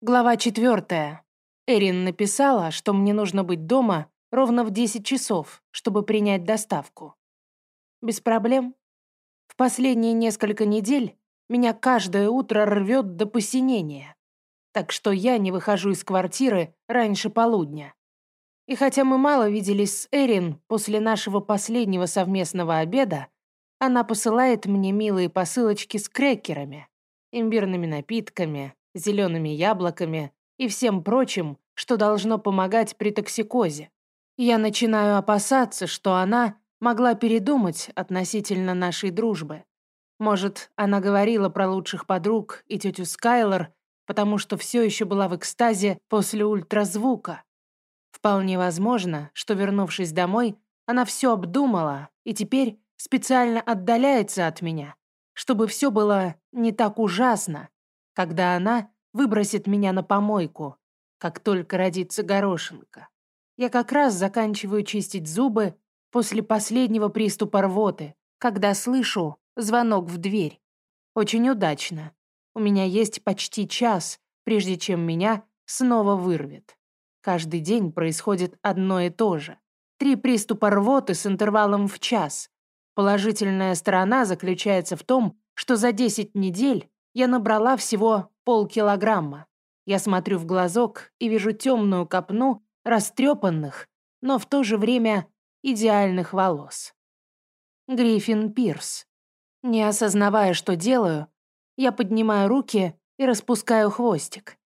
Глава четвертая. Эрин написала, что мне нужно быть дома ровно в 10 часов, чтобы принять доставку. Без проблем. В последние несколько недель меня каждое утро рвет до посинения, так что я не выхожу из квартиры раньше полудня. И хотя мы мало виделись с Эрин после нашего последнего совместного обеда, она посылает мне милые посылочки с крекерами, имбирными напитками, зелеными яблоками и всем прочим, что должно помогать при токсикозе. Я начинаю опасаться, что она могла передумать относительно нашей дружбы. Может, она говорила про лучших подруг и тетю Скайлор, потому что все еще была в экстазе после ультразвука. Вполне возможно, что, вернувшись домой, она все обдумала и теперь специально отдаляется от меня, чтобы все было не так ужасно, когда она выбросит меня на помойку, как только родится горошинка. Я как раз заканчиваю чистить зубы после последнего приступа рвоты, когда слышу звонок в дверь. Очень удачно. У меня есть почти час, прежде чем меня снова вырвет. Каждый день происходит одно и то же. Три приступа рвоты с интервалом в час. Положительная сторона заключается в том, что за 10 недель я набрала всего полкилограмма. Я смотрю в глазок и вижу темную копну растрепанных, но в то же время идеальных волос. Гриффин Пирс. Не осознавая, что делаю, я поднимаю руки и распускаю хвостик.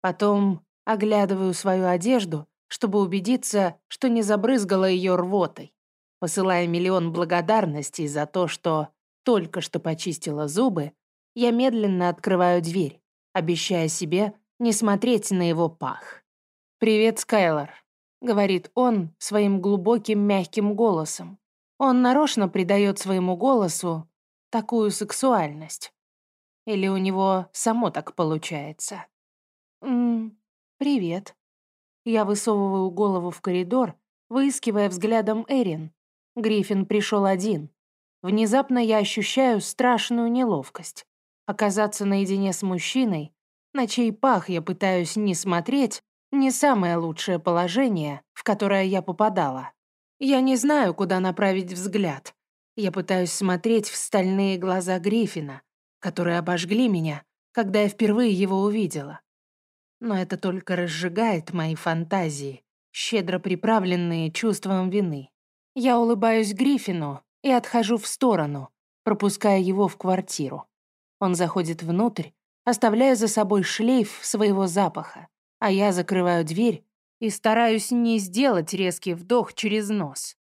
Потом оглядываю свою одежду, чтобы убедиться, что не забрызгала ее рвотой, посылая миллион благодарностей за то, что только что почистила зубы я медленно открываю дверь, обещая себе не смотреть на его пах. «Привет, Скайлор», — говорит он своим глубоким мягким голосом. Он нарочно придает своему голосу такую сексуальность. Или у него само так получается? «Ммм, привет». Я высовываю голову в коридор, выискивая взглядом Эрин. Гриффин пришел один. Внезапно я ощущаю страшную неловкость. Оказаться наедине с мужчиной, на чей пах я пытаюсь не смотреть, не самое лучшее положение, в которое я попадала. Я не знаю, куда направить взгляд. Я пытаюсь смотреть в стальные глаза Гриффина, которые обожгли меня, когда я впервые его увидела. Но это только разжигает мои фантазии, щедро приправленные чувством вины. Я улыбаюсь Гриффину и отхожу в сторону, пропуская его в квартиру. Он заходит внутрь, оставляя за собой шлейф своего запаха, а я закрываю дверь и стараюсь не сделать резкий вдох через нос.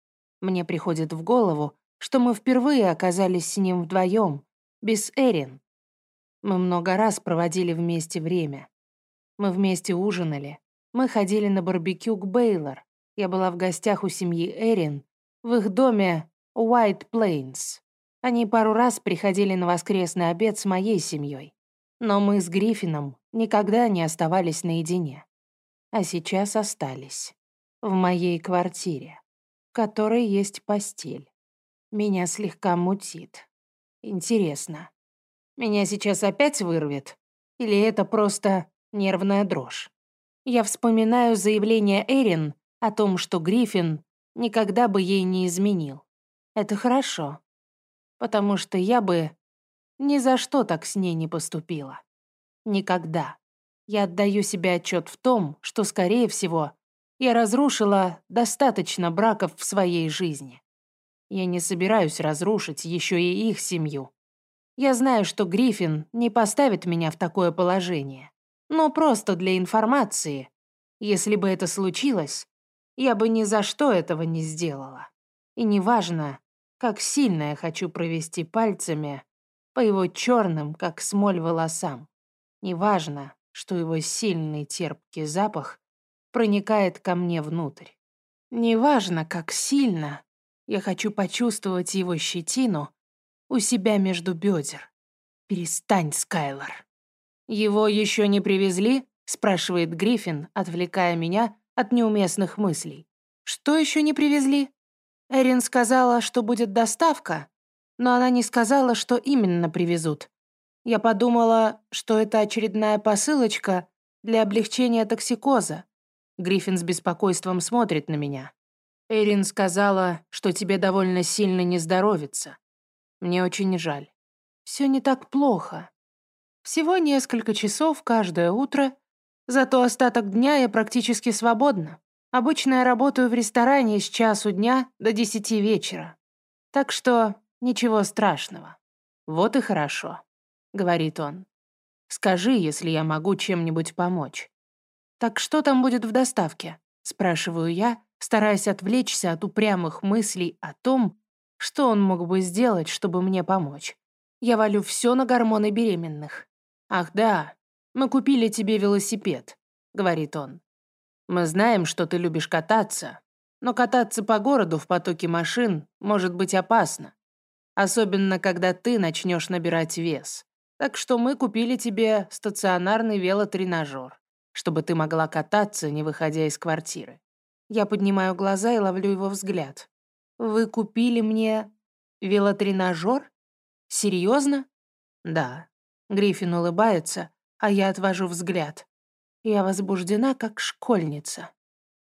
Мне приходит в голову, что мы впервые оказались с ним вдвоем, без Эрин. Мы много раз проводили вместе время. Мы вместе ужинали. Мы ходили на барбекю к Бейлор. Я была в гостях у семьи Эрин в их доме White Plains. Они пару раз приходили на воскресный обед с моей семьей. Но мы с Гриффином никогда не оставались наедине. А сейчас остались. В моей квартире, в которой есть постель. Меня слегка мутит. Интересно, меня сейчас опять вырвет? Или это просто нервная дрожь? Я вспоминаю заявление Эрин о том, что Гриффин никогда бы ей не изменил. Это хорошо потому что я бы ни за что так с ней не поступила. Никогда. Я отдаю себе отчет в том, что, скорее всего, я разрушила достаточно браков в своей жизни. Я не собираюсь разрушить еще и их семью. Я знаю, что Гриффин не поставит меня в такое положение. Но просто для информации, если бы это случилось, я бы ни за что этого не сделала. И неважно, как сильно я хочу провести пальцами по его черным, как смоль, волосам. Неважно, что его сильный терпкий запах проникает ко мне внутрь. Неважно, как сильно я хочу почувствовать его щетину у себя между бедер. Перестань, Скайлор. Его еще не привезли? спрашивает Гриффин, отвлекая меня от неуместных мыслей. Что еще не привезли? Эрин сказала, что будет доставка, но она не сказала, что именно привезут. Я подумала, что это очередная посылочка для облегчения токсикоза. Гриффин с беспокойством смотрит на меня. Эрин сказала, что тебе довольно сильно не здоровится. Мне очень жаль. Все не так плохо. Всего несколько часов каждое утро, зато остаток дня я практически свободна. Обычно я работаю в ресторане с часу дня до десяти вечера. Так что ничего страшного. Вот и хорошо, говорит он. Скажи, если я могу чем-нибудь помочь. Так что там будет в доставке? Спрашиваю я, стараясь отвлечься от упрямых мыслей о том, что он мог бы сделать, чтобы мне помочь. Я валю все на гормоны беременных. «Ах да, мы купили тебе велосипед», — говорит он. «Мы знаем, что ты любишь кататься, но кататься по городу в потоке машин может быть опасно, особенно когда ты начнешь набирать вес. Так что мы купили тебе стационарный велотренажер, чтобы ты могла кататься, не выходя из квартиры». Я поднимаю глаза и ловлю его взгляд. «Вы купили мне велотренажер? Серьезно?» «Да», Гриффин улыбается, а я отвожу взгляд. Я возбуждена, как школьница.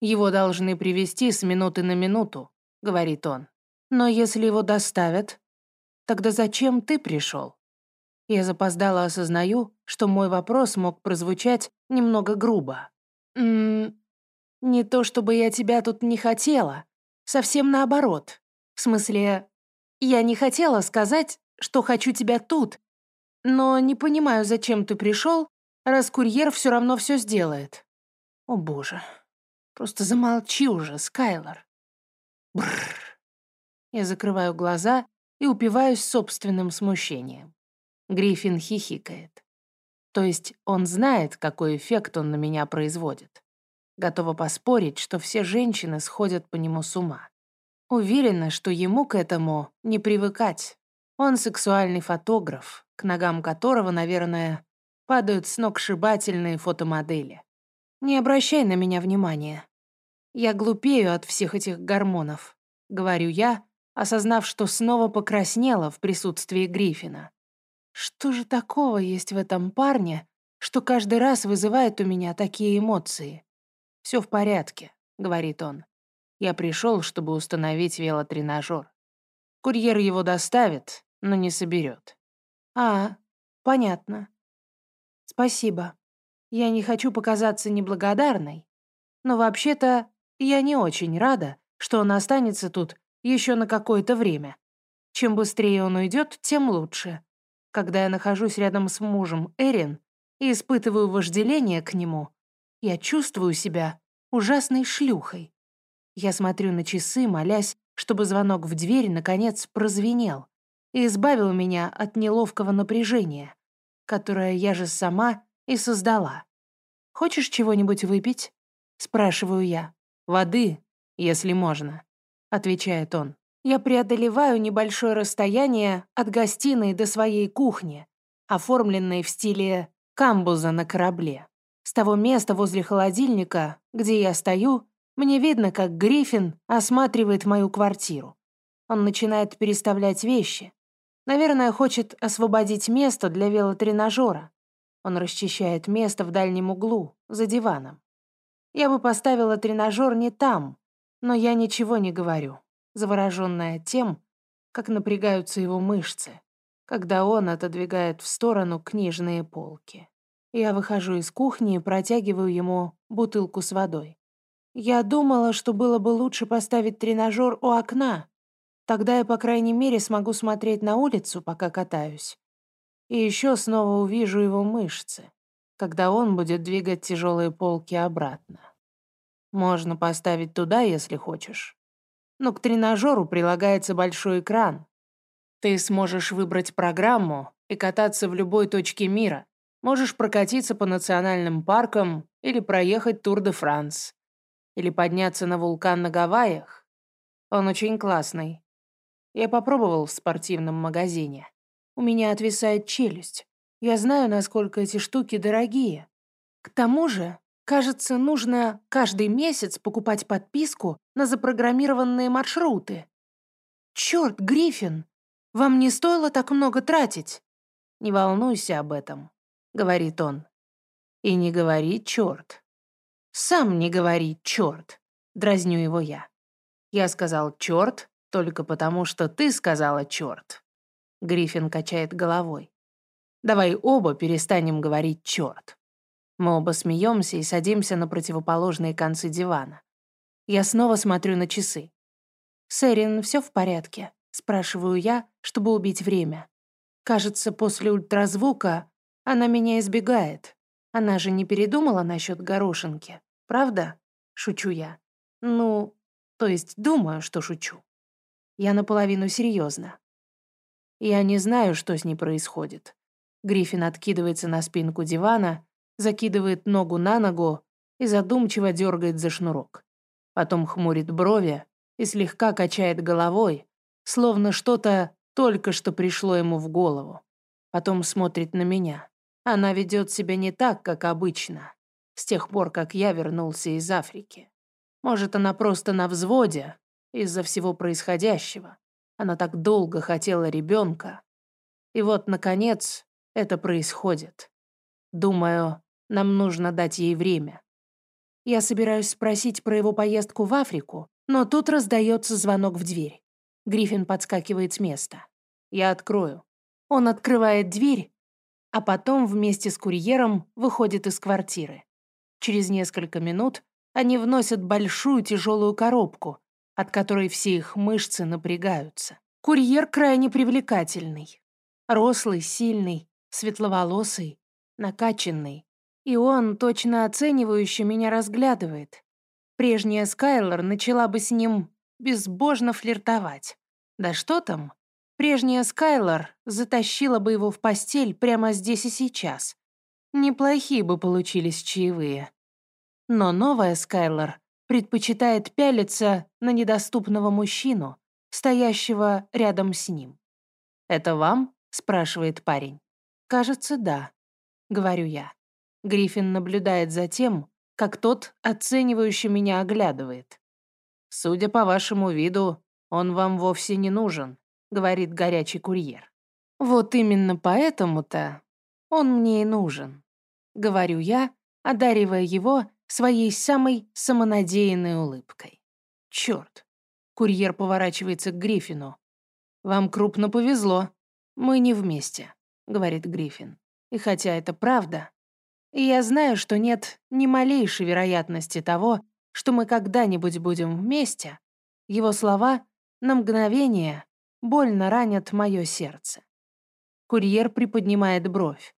«Его должны привести с минуты на минуту», — говорит он. «Но если его доставят, тогда зачем ты пришел?» Я запоздала осознаю, что мой вопрос мог прозвучать немного грубо. «Ммм, не то чтобы я тебя тут не хотела, совсем наоборот. В смысле, я не хотела сказать, что хочу тебя тут, но не понимаю, зачем ты пришел, раз курьер все равно все сделает. О боже. Просто замолчи уже, Скайлор. Бррр. Я закрываю глаза и упиваюсь собственным смущением. Гриффин хихикает. То есть он знает, какой эффект он на меня производит. Готова поспорить, что все женщины сходят по нему с ума. Уверена, что ему к этому не привыкать. Он сексуальный фотограф, к ногам которого, наверное, падают сногсшибательные фотомодели. Не обращай на меня внимания. Я глупею от всех этих гормонов, говорю я, осознав, что снова покраснела в присутствии Гриффина. Что же такого есть в этом парне, что каждый раз вызывает у меня такие эмоции? Все в порядке, говорит он. Я пришел, чтобы установить велотренажер. Курьер его доставит, но не соберет. А, понятно. Спасибо. Я не хочу показаться неблагодарной, но вообще-то я не очень рада, что он останется тут еще на какое-то время. Чем быстрее он уйдет, тем лучше. Когда я нахожусь рядом с мужем Эрин и испытываю вожделение к нему, я чувствую себя ужасной шлюхой. Я смотрю на часы, молясь, чтобы звонок в дверь наконец прозвенел и избавил меня от неловкого напряжения, которое я же сама и создала. «Хочешь чего-нибудь выпить?» — спрашиваю я. «Воды, если можно», — отвечает он. Я преодолеваю небольшое расстояние от гостиной до своей кухни, оформленной в стиле камбуза на корабле. С того места возле холодильника, где я стою, мне видно, как Гриффин осматривает мою квартиру. Он начинает переставлять вещи. Наверное, хочет освободить место для велотренажера. Он расчищает место в дальнем углу, за диваном. Я бы поставила тренажер не там, но я ничего не говорю, завороженная тем, как напрягаются его мышцы, когда он отодвигает в сторону книжные полки. Я выхожу из кухни и протягиваю ему бутылку с водой. Я думала, что было бы лучше поставить тренажер у окна. Тогда я, по крайней мере, смогу смотреть на улицу, пока катаюсь. И еще снова увижу его мышцы, когда он будет двигать тяжелые полки обратно. Можно поставить туда, если хочешь. Но к тренажеру прилагается большой экран. Ты сможешь выбрать программу и кататься в любой точке мира. Можешь прокатиться по национальным паркам или проехать Тур-де-Франс. Или подняться на вулкан на Гавайях. Он очень классный. Я попробовал в спортивном магазине. У меня отвисает челюсть. Я знаю, насколько эти штуки дорогие. К тому же, кажется, нужно каждый месяц покупать подписку на запрограммированные маршруты. Черт, Гриффин, вам не стоило так много тратить. Не волнуйся об этом, говорит он. И не говори «черт». Сам не говори «черт», дразню его я. Я сказал «черт» только потому, что ты сказала «черт». Гриффин качает головой. Давай оба перестанем говорить «черт». Мы оба смеемся и садимся на противоположные концы дивана. Я снова смотрю на часы. «Сэрин, все в порядке?» — спрашиваю я, чтобы убить время. Кажется, после ультразвука она меня избегает. Она же не передумала насчет горошинки, правда? Шучу я. Ну, то есть думаю, что шучу. Я наполовину серьезно. Я не знаю, что с ней происходит. Гриффин откидывается на спинку дивана, закидывает ногу на ногу и задумчиво дергает за шнурок. Потом хмурит брови и слегка качает головой, словно что-то только что пришло ему в голову. Потом смотрит на меня. Она ведет себя не так, как обычно, с тех пор, как я вернулся из Африки. Может, она просто на взводе из-за всего происходящего. Она так долго хотела ребенка. И вот, наконец, это происходит. Думаю, нам нужно дать ей время. Я собираюсь спросить про его поездку в Африку, но тут раздается звонок в дверь. Гриффин подскакивает с места. Я открою. Он открывает дверь, а потом вместе с курьером выходит из квартиры. Через несколько минут они вносят большую тяжелую коробку, от которой все их мышцы напрягаются. Курьер крайне привлекательный. Рослый, сильный, светловолосый, накачанный. И он точно оценивающе меня разглядывает. Прежняя Скайлор начала бы с ним безбожно флиртовать. Да что там? Прежняя Скайлор затащила бы его в постель прямо здесь и сейчас. Неплохие бы получились чаевые. Но новая Скайлор предпочитает пялиться на недоступного мужчину, стоящего рядом с ним. «Это вам?» — спрашивает парень. «Кажется, да», — говорю я. Гриффин наблюдает за тем, как тот оценивающе меня оглядывает. «Судя по вашему виду, он вам вовсе не нужен», — говорит горячий курьер. «Вот именно поэтому-то он мне и нужен», — говорю я, одаривая его своей самой самонадеянной улыбкой. Черт! Курьер поворачивается к Гриффину. «Вам крупно повезло. Мы не вместе», — говорит Гриффин. И хотя это правда, я знаю, что нет ни малейшей вероятности того, что мы когда-нибудь будем вместе, его слова на мгновение больно ранят мое сердце. Курьер приподнимает бровь.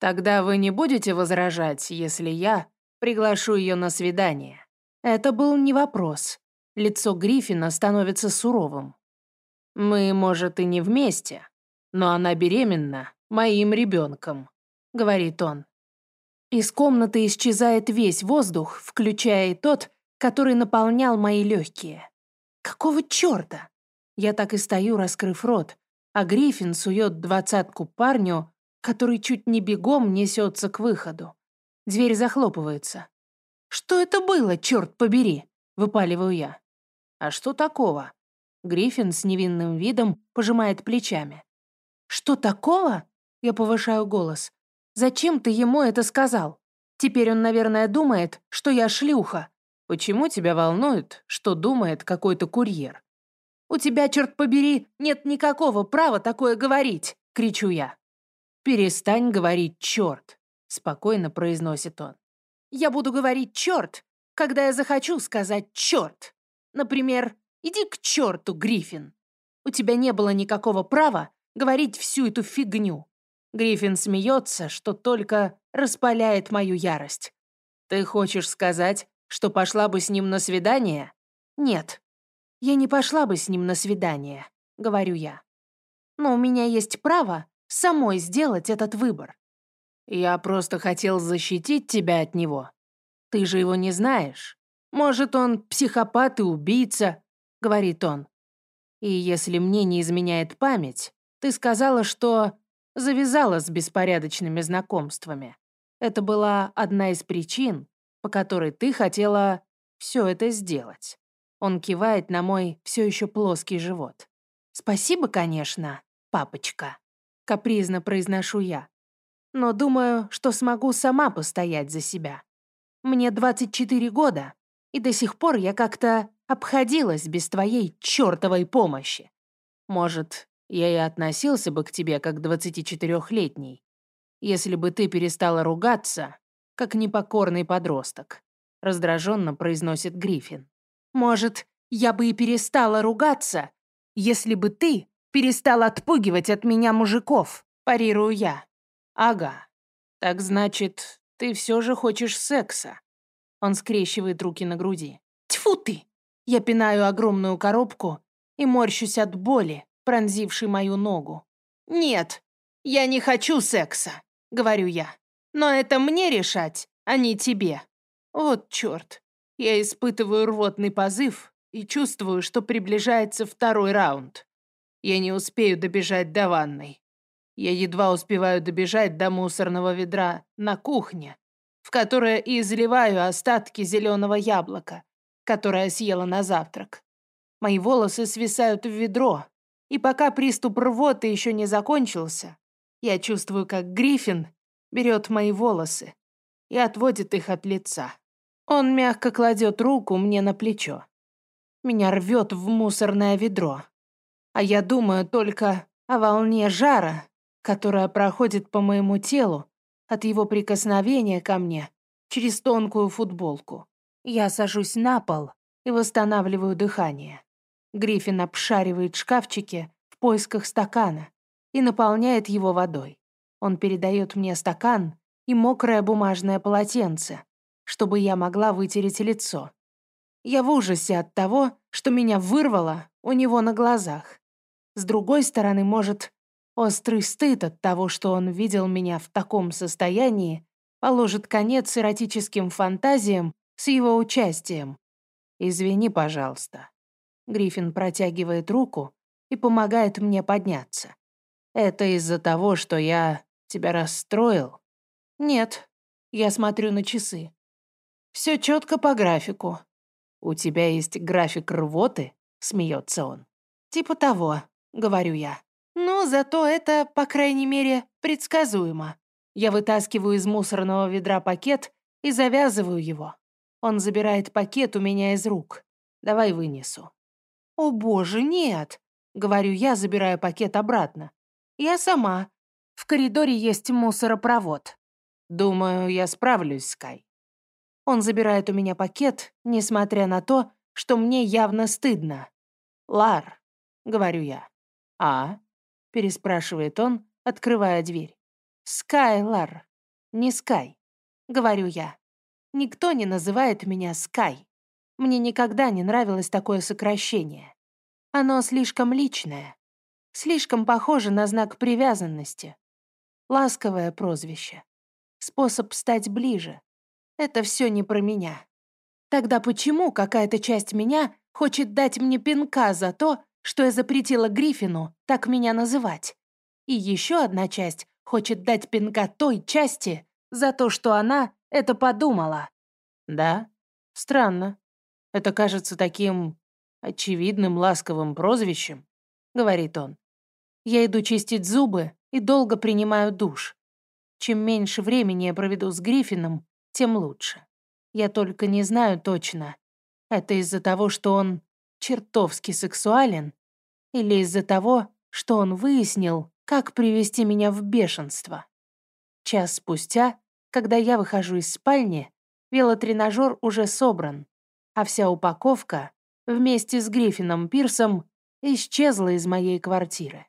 «Тогда вы не будете возражать, если я приглашу ее на свидание?» Это был не вопрос. Лицо Гриффина становится суровым. «Мы, может, и не вместе, но она беременна моим ребенком», — говорит он. Из комнаты исчезает весь воздух, включая и тот, который наполнял мои легкие. Какого черта? Я так и стою, раскрыв рот, а Гриффин сует двадцатку парню, который чуть не бегом несется к выходу. Дверь захлопывается. «Что это было, черт побери?» — выпаливаю я. «А что такого?» Гриффин с невинным видом пожимает плечами. «Что такого?» — я повышаю голос. «Зачем ты ему это сказал? Теперь он, наверное, думает, что я шлюха. Почему тебя волнует, что думает какой-то курьер? У тебя, черт побери, нет никакого права такое говорить, кричу я. Перестань говорить черт, спокойно произносит он. Я буду говорить черт, когда я захочу сказать черт. Например, иди к черту, Гриффин. У тебя не было никакого права говорить всю эту фигню. Гриффин смеется, что только распаляет мою ярость. Ты хочешь сказать, что пошла бы с ним на свидание? Нет, я не пошла бы с ним на свидание, говорю я. Но у меня есть право самой сделать этот выбор. Я просто хотел защитить тебя от него. Ты же его не знаешь. Может, он психопат и убийца, говорит он. И если мне не изменяет память, ты сказала, что завязала с беспорядочными знакомствами. Это была одна из причин, по которой ты хотела все это сделать. Он кивает на мой все еще плоский живот. Спасибо, конечно, папочка. Капризно произношу я. Но думаю, что смогу сама постоять за себя. Мне 24 года, и до сих пор я как-то обходилась без твоей чертовой помощи. Может, я и относился бы к тебе как 24-летний, если бы ты перестала ругаться, как непокорный подросток», — раздраженно произносит Гриффин. «Может, я бы и перестала ругаться, если бы ты перестал отпугивать от меня мужиков», — парирую я. «Ага. Так значит, ты все же хочешь секса?» Он скрещивает руки на груди. «Тьфу ты!» Я пинаю огромную коробку и морщусь от боли, пронзившей мою ногу. «Нет, я не хочу секса», — говорю я. «Но это мне решать, а не тебе». Вот черт. Я испытываю рвотный позыв и чувствую, что приближается второй раунд. Я не успею добежать до ванной. Я едва успеваю добежать до мусорного ведра на кухне, в которое и изливаю остатки зеленого яблока, которое съела на завтрак. Мои волосы свисают в ведро, и пока приступ рвоты еще не закончился, я чувствую, как Гриффин берет мои волосы и отводит их от лица. Он мягко кладет руку мне на плечо. Меня рвет в мусорное ведро. А я думаю только о волне жара, которая проходит по моему телу от его прикосновения ко мне через тонкую футболку. Я сажусь на пол и восстанавливаю дыхание. Гриффин обшаривает шкафчики в поисках стакана и наполняет его водой. Он передает мне стакан и мокрое бумажное полотенце, чтобы я могла вытереть лицо. Я в ужасе от того, что меня вырвало у него на глазах. С другой стороны, может, острый стыд от того, что он видел меня в таком состоянии, положит конец эротическим фантазиям с его участием. «Извини, пожалуйста». Гриффин протягивает руку и помогает мне подняться. «Это из-за того, что я тебя расстроил?» «Нет». Я смотрю на часы. Все четко по графику. «У тебя есть график рвоты?» — смеется он. «Типа того», — говорю я. «Ну, зато это, по крайней мере, предсказуемо». Я вытаскиваю из мусорного ведра пакет и завязываю его. Он забирает пакет у меня из рук. Давай вынесу. «О боже, нет!» — говорю я, забирая пакет обратно. «Я сама. В коридоре есть мусоропровод. Думаю, я справлюсь, Скай». Он забирает у меня пакет, несмотря на то, что мне явно стыдно. «Лар», — говорю я. «А?» — переспрашивает он, открывая дверь. «Скайлар, не Скай», — говорю я. Никто не называет меня Скай. Мне никогда не нравилось такое сокращение. Оно слишком личное, слишком похоже на знак привязанности. Ласковое прозвище. Способ стать ближе. Это все не про меня. Тогда почему какая-то часть меня хочет дать мне пинка за то, что я запретила Гриффину так меня называть? И еще одна часть хочет дать пинка той части за то, что она это подумала. Да? Странно. Это кажется таким очевидным ласковым прозвищем, говорит он. Я иду чистить зубы и долго принимаю душ. Чем меньше времени я проведу с Гриффином, тем лучше. Я только не знаю точно, это из-за того, что он чертовски сексуален, или из-за того, что он выяснил, как привести меня в бешенство. Час спустя, когда я выхожу из спальни, велотренажер уже собран, а вся упаковка вместе с Гриффином Пирсом исчезла из моей квартиры.